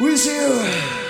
with you.